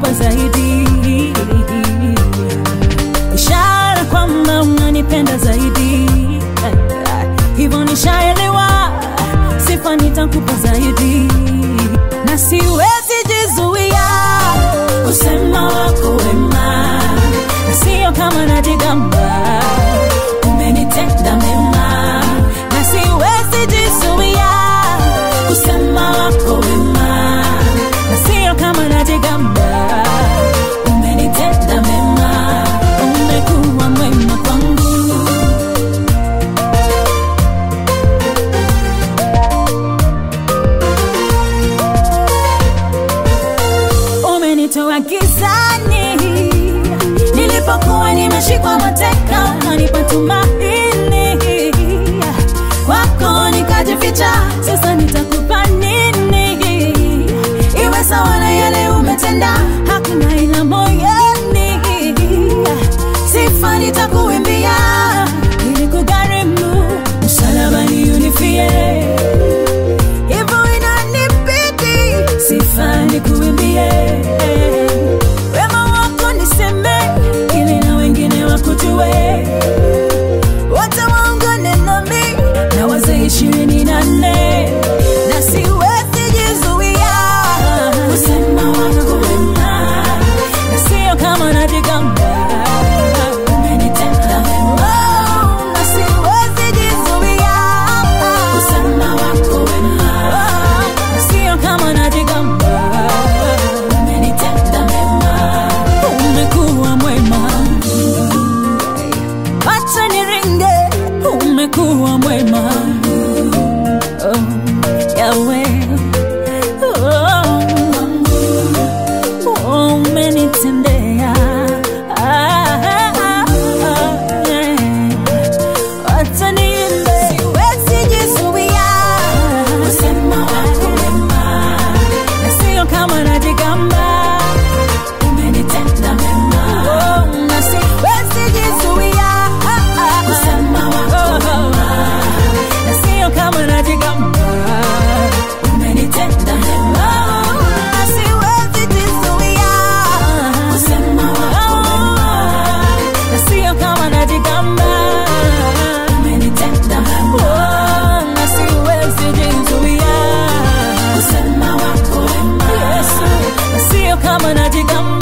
nitakupa zaidi, ishara kwamba unanipenda zaidi, hivyo nishaelewa, sifa nitakupa zaidi, na siwezi jizuia kusema wako wema, sio kama najigamba, nimeshikwa mateka, ukanipa tumaini kwako nikajificha. Sasa nitakupa nini? Iwe sawa na yale umetenda, umenitendea mana jigam